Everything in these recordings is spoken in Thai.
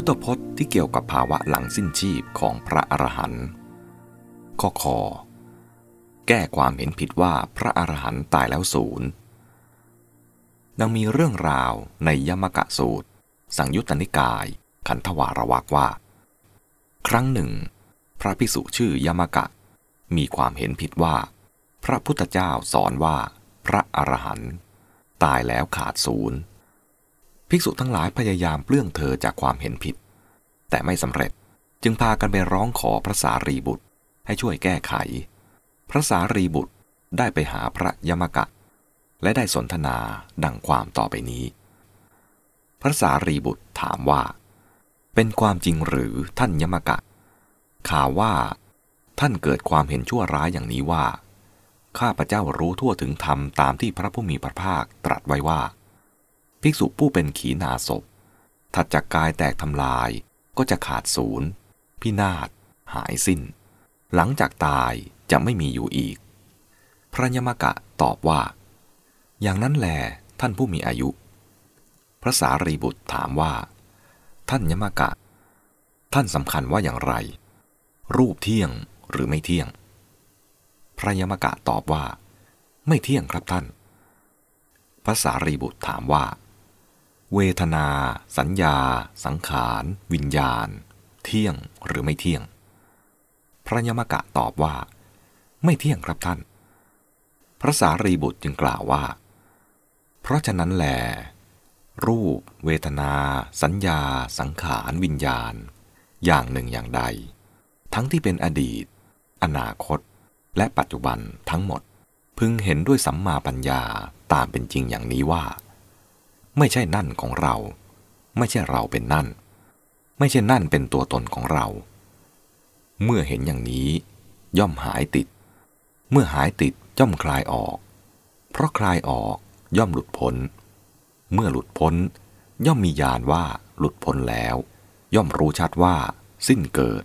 พุทธพจน์ที่เกี่ยวกับภาวะหลังสิ้นชีพของพระอรหันต์ข้อคอแก้ความเห็นผิดว่าพระอรหันต์ตายแล้วศูนย์ดังมีเรื่องราวในยมกะสูตร สังยุตตนิกาย ขันธวารวักว่า ครั้งหนึ่ง พระภิกษุชื่อยมกะ มีความเห็นผิดว่า พระพุทธเจ้าสอนว่าพระอรหันต์ตายแล้วขาดศูนย์ ภิกษุทั้งหลายพยายามเปลื้องเธอจากความเห็นผิด แต่ไม่สำเร็จจึงพากันไปร้องขอพระสารีบุตรให้ช่วยแก้ไข พระสารีบุตรได้ไปหาพระยมกะ และได้สนทนาดังความต่อไปนี้ พระสารีบุตรถามว่า เป็นความจริงหรือท่านยมกะ ข่าวว่า ท่านเกิดความเห็นชั่วร้ายอย่างนี้ว่า ข้าพระเจ้ารู้ทั่วถึงธรรมตามที่พระผู้มีพระภาคตรัสไว้ว่า ภิกษุผู้เป็นขีณาศพ ถัดจากกายแตกทำลายก็จะขาดศูนย์ พินาศ หายสิ้น หลังจากตายจะไม่มีอยู่อีก พระยมกะตอบว่า อย่างนั้นแลท่านผู้มีอายุ พระสารีบุตรถามว่า ท่านยมกะ ท่านสำคัญว่าอย่างไร รูปเที่ยงหรือไม่เที่ยง พระยมกะตอบว่า ไม่เที่ยงครับท่าน พระสารีบุตรถามว่า เวทนา สัญญา สังขาร วิญญาณ เที่ยงหรือไม่เที่ยง พระยมกะตอบว่า ไม่เที่ยงครับท่าน พระสารีบุตรจึงกล่าวว่า เพราะฉะนั้นแหลรูป เวทนา สัญญา สังขารวิญญาณ อย่างหนึ่งอย่างใด ทั้งที่เป็นอดีต อนาคต และปัจจุบันทั้งหมด พึงเห็นด้วยสัมมาปัญญาตามเป็นจริงอย่างนี้ว่า ไม่ใช่นั่นของเรา ไม่ใช่เราเป็นนั่น ไม่ใช่นั่นเป็นตัวตนของเรา เมื่อเห็นอย่างนี้ ย่อมหายติด เมื่อหายติดย่อมคลายออก เพราะคลายออกย่อมหลุดพ้น เมื่อหลุดพ้น ย่อมมีญาณว่าหลุดพ้นแล้ว ย่อมรู้ชัดว่า สิ้นเกิด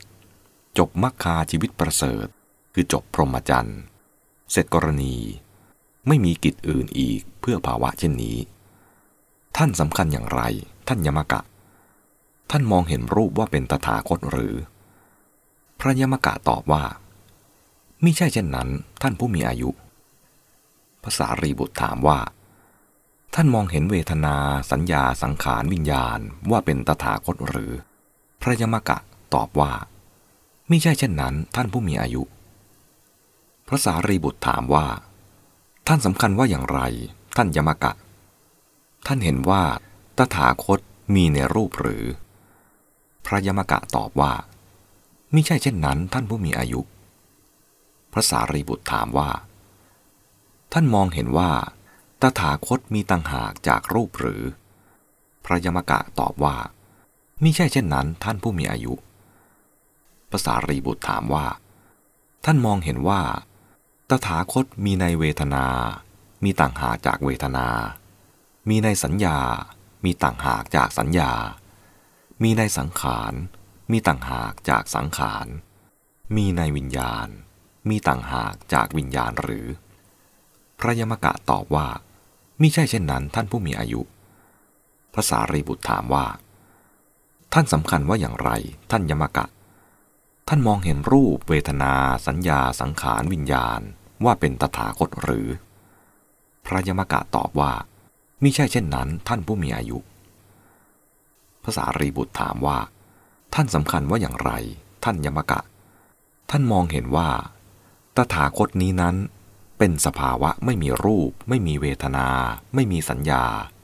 จบมรรคาชีวิตประเสริฐ คือจบพรหมจรรย์ เสร็จกรณี ไม่มีกิจอื่นอีกเพื่อภาวะเช่นนี้ ท่านสำคัญอย่างไร ท่านยมกะ ท่านมองเห็นรูปว่าเป็นตถาคตหรือ พระยมกะตอบว่ามิใช่เช่นนั้น ท่านผู้มีอายุ ภาษารีบุตรถามว่า ท่านมองเห็นเวทนา สัญญาสังขารวิญญาณว่าเป็นตถาคตหรือ พระยมกะตอบว่ามิใช่เช่นนั้น ท่านผู้มีอายุ พระสารีบุตรถามว่า ท่านสำคัญว่าอย่างไร ท่านยมกะ ท่านเห็นว่าตถาคตมีในรูปหรือพระยมกะตอบว่าไม่ใช่เช่นนั้นท่านผู้มีอายุพระสารีบุตรถามว่าท่านมองเห็นว่าตถาคตมีต่างหากจากรูปหรือ พระยมกะตอบว่ามิใช่เช่นนั้นท่านผู้มีอายุ พระสารีบุตรถามว่า ท่านมองเห็นว่า ตถาคตมีในเวทนา มีต่างหาจากเวทนา มีในสัญญา มีต่างหากจากสัญญา มีในสังขาร มีต่างหากจากสังขาร มีในวิญญาณ มีต่างหากจากวิญญาณหรือ พระยมกะตอบว่ามิใช่เช่นนั้นท่านผู้มีอายุ พระสารีบุตรถามว่า ท่านสำคัญว่าอย่างไร ท่านยมกะ ท่านมองเห็นรูปเวทนา สัญญาสังขารวิญญาณว่าเป็นตถาคตหรือ พระยมกะตอบว่า มิใช่เช่นนั้นท่านผู้มีอายุ ภาษารีบุตรถามว่า ท่านสำคัญว่าอย่างไร ท่านยมกะ ท่านมองเห็นว่า ตถาคตนี้นั้น เป็นสภาวะไม่มีรูป ไม่มีเวทนา ไม่มีสัญญา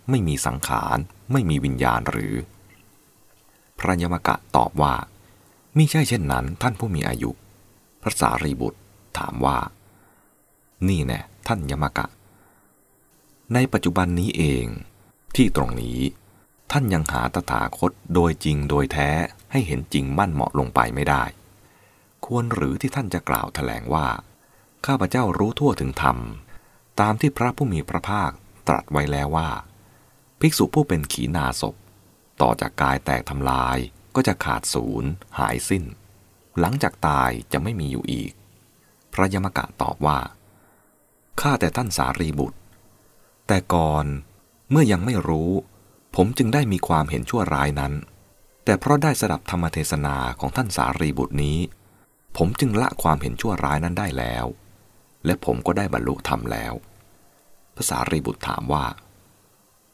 ไม่มีสังขาร ไม่มีวิญญาณหรือ พระยมกะตอบว่ามิใช่เช่นนั้น ท่านผู้มีอายุ พระสารีบุตรถามว่า นี่แน่ท่านยมกะ ในปัจจุบันนี้เอง ที่ตรงนี้ ท่านยังหาตถาคตโดยจริงโดยแท้ให้เห็นจริงมั่นเหมาะลงไปไม่ได้ ควรหรือที่ท่านจะกล่าวแถลงว่า ข้าพเจ้ารู้ทั่วถึงธรรม ตามที่พระผู้มีพระภาคตรัสไว้แล้วว่า ภิกษุผู้เป็นขีณาศพ ต่อจากกายแตกทำลายก็จะขาดศูนย์หายสิ้น หลังจากตายจะไม่มีอยู่อีก พระยมกะตอบว่าข้าแต่ท่านสารีบุตร แต่ก่อนเมื่อยังไม่รู้ ผมจึงได้มีความเห็นชั่วร้ายนั้น แต่เพราะได้สดับธรรมเทศนาของท่านสารีบุตรนี้ ผมจึงละความเห็นชั่วร้ายนั้นได้แล้ว และผมก็ได้บรรลุธรรมแล้วภาษารีบุตรถามว่า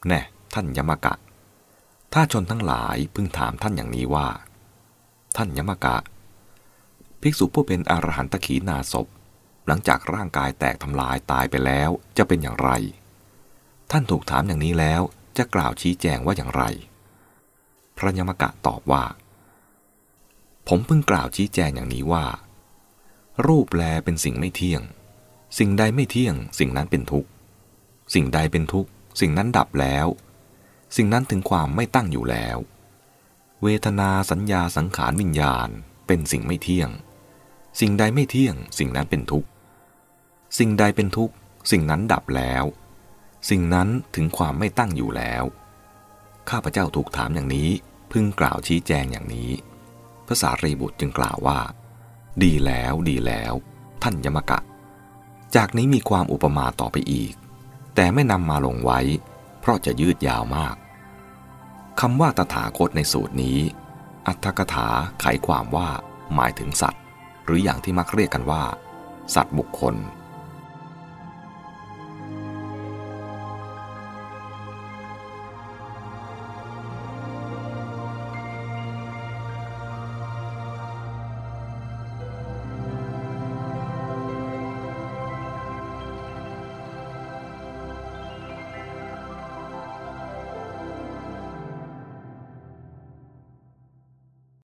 แน่ท่านยมกะ ถ้าชนทั้งหลายพึงถามท่านอย่างนี้ว่า ท่านยมกะ ภิกษุผู้เป็นอรหันตขีนาศพหลังจากร่างกายแตกทำลายตายไปแล้วจะเป็นอย่างไร ท่านถูกถามอย่างนี้แล้วจะกล่าวชี้แจงว่าอย่างไร พระยมกะตอบว่า ผมเพิ่งกล่าวชี้แจงอย่างนี้ว่า รูปแลเป็นสิ่งไม่เที่ยง สิ่งใดไม่เที่ยง สิ่งนั้นเป็นทุกข์ สิ่งใดเป็นทุกข์ สิ่งนั้นดับแล้ว สิ่งนั้นถึงความไม่ตั้งอยู่แล้ว เวทนาสัญญาสังขารวิญญาณเป็นสิ่งไม่เที่ยง สิ่งใดไม่เที่ยง สิ่งนั้นเป็นทุกข์ สิ่งใดเป็นทุกข์ สิ่งนั้นดับแล้ว สิ่งนั้นถึงความไม่ตั้งอยู่แล้ว ข้าพเจ้าถูกถามอย่างนี้พึงกล่าวชี้แจงอย่างนี้ พระสารีบุตรจึงกล่าวว่า ดีแล้วดีแล้ว ท่านยมกะ จากนี้มีความอุปมาต่อไปอีก แต่ไม่นำมาลงไว้ เพราะจะยืดยาวมากคำว่าตถาคตในสูตรนี้ อัตถกถาไขความว่าหมายถึงสัตว์ หรืออย่างที่มักเรียกกันว่า สัตว์บุคคล